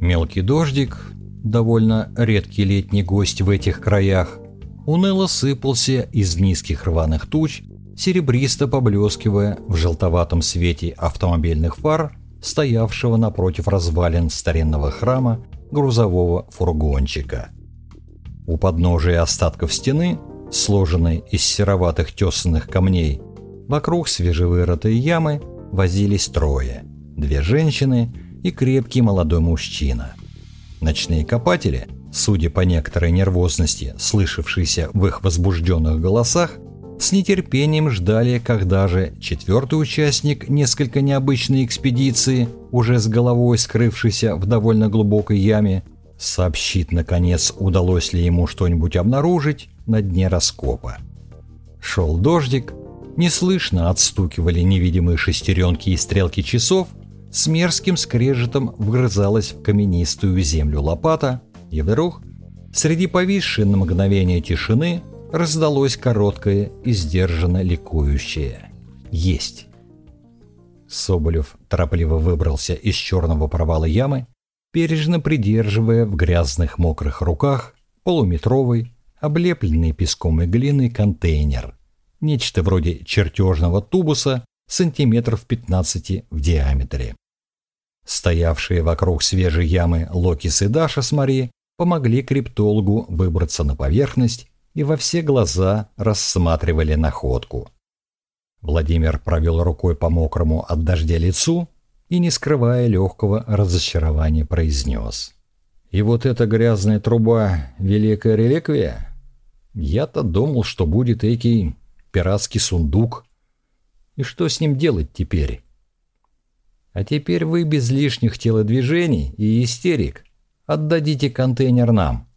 Мелкий дождик, довольно редкий летний гость в этих краях, уныло сыпался из низких рваных туч, серебристо поблескивая в желтоватом свете автомобильных фар, стоявшего напротив развалин старинного храма грузового фургончика. У подножия остатков стены, сложенной из сероватых тесанных камней, вокруг свежевырытой ямы возились трое – две женщины и крепкий молодой мужчина. Ночные копатели, судя по некоторой нервозности, слышавшейся в их возбужденных голосах, с нетерпением ждали, когда же четвертый участник несколько необычной экспедиции, уже с головой скрывшийся в довольно глубокой яме, сообщит, наконец, удалось ли ему что-нибудь обнаружить на дне раскопа. Шел дождик, неслышно отстукивали невидимые шестеренки и стрелки часов, с мерзким скрежетом вгрызалась в каменистую землю лопата, и вдруг, среди повисшей на мгновение тишины, раздалось короткое и сдержанно ликующее «Есть!». Соболев торопливо выбрался из черного провала ямы, бережно придерживая в грязных мокрых руках полуметровый, облепленный песком и глиной контейнер, нечто вроде чертежного тубуса сантиметров 15 в диаметре. Стоявшие вокруг свежей ямы Локис и Даша с Мари помогли криптологу выбраться на поверхность и во все глаза рассматривали находку. Владимир провел рукой по мокрому от дождя лицу и, не скрывая легкого разочарования, произнес. «И вот эта грязная труба — великая реликвия? Я-то думал, что будет экий пиратский сундук. И что с ним делать теперь?» «А теперь вы без лишних телодвижений и истерик отдадите контейнер нам».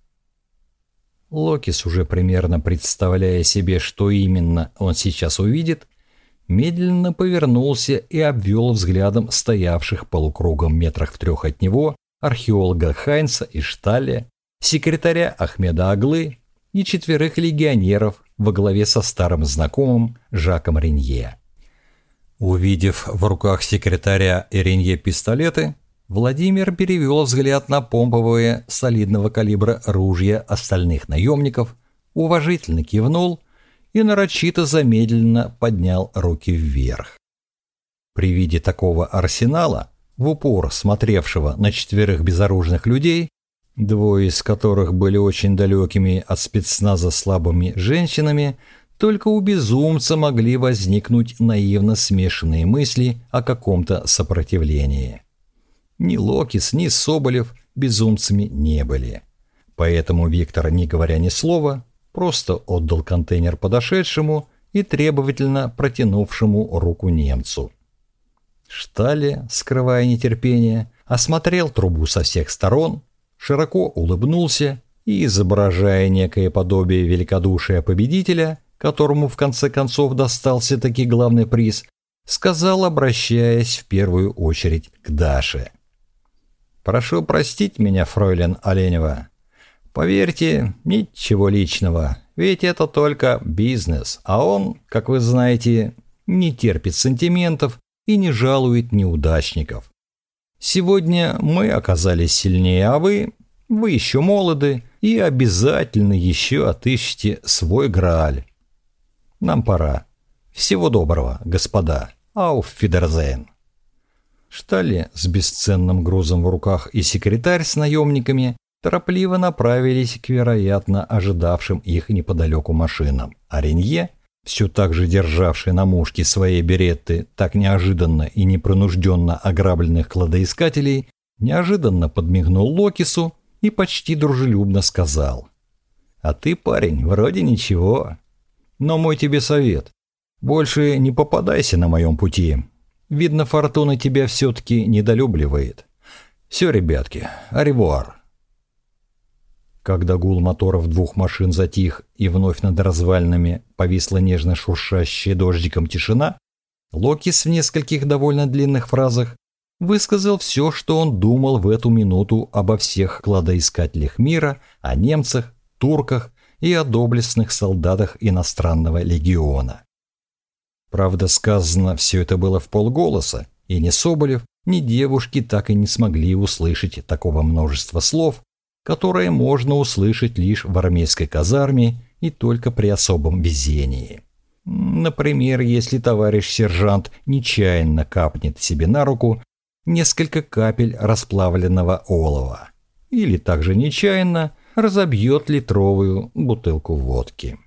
Локис, уже примерно представляя себе, что именно он сейчас увидит, медленно повернулся и обвел взглядом стоявших полукругом метрах в трех от него археолога Хайнца и Шталя, секретаря Ахмеда Аглы и четверых легионеров во главе со старым знакомым Жаком Ренье. Увидев в руках секретаря и Ренье пистолеты, Владимир перевел взгляд на помповые солидного калибра ружья остальных наемников, уважительно кивнул и нарочито замедленно поднял руки вверх. При виде такого арсенала, в упор смотревшего на четверых безоружных людей, двое из которых были очень далекими от спецназа слабыми женщинами, только у безумца могли возникнуть наивно смешанные мысли о каком-то сопротивлении. Ни Локис, ни Соболев безумцами не были. Поэтому Виктор, не говоря ни слова, просто отдал контейнер подошедшему и требовательно протянувшему руку немцу. Штали, скрывая нетерпение, осмотрел трубу со всех сторон, широко улыбнулся и, изображая некое подобие великодушия победителя, которому в конце концов достался таки главный приз, сказал, обращаясь в первую очередь к Даше – Прошу простить меня, фройлен Оленева. Поверьте, ничего личного, ведь это только бизнес, а он, как вы знаете, не терпит сантиментов и не жалует неудачников. Сегодня мы оказались сильнее, а вы, вы еще молоды и обязательно еще отыщите свой Грааль. Нам пора. Всего доброго, господа. Ауф Фидерзейн. Штали с бесценным грузом в руках и секретарь с наемниками торопливо направились к, вероятно, ожидавшим их неподалеку машинам. А Ренье, все так же державший на мушке своей беретты так неожиданно и непринужденно ограбленных кладоискателей, неожиданно подмигнул Локису и почти дружелюбно сказал. «А ты, парень, вроде ничего. Но мой тебе совет. Больше не попадайся на моем пути. Видно, фортуна тебя все-таки недолюбливает. Все, ребятки, аревуар. Когда гул моторов двух машин затих и вновь над развалинами повисла нежно шуршащая дождиком тишина, Локис в нескольких довольно длинных фразах высказал все, что он думал в эту минуту обо всех кладоискателях мира, о немцах, турках и о доблестных солдатах иностранного легиона. Правда, сказано все это было в полголоса, и ни Соболев, ни девушки так и не смогли услышать такого множества слов, которое можно услышать лишь в армейской казарме и только при особом везении. Например, если товарищ сержант нечаянно капнет себе на руку несколько капель расплавленного олова, или также нечаянно разобьет литровую бутылку водки.